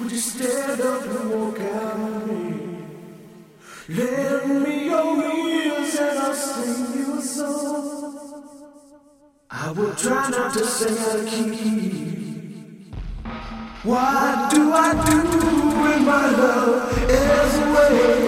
Would you stand up and walk out on me? Lend me your ears, and I'll sing you a song. I will try not to sing out of key. What do I do when my love is away?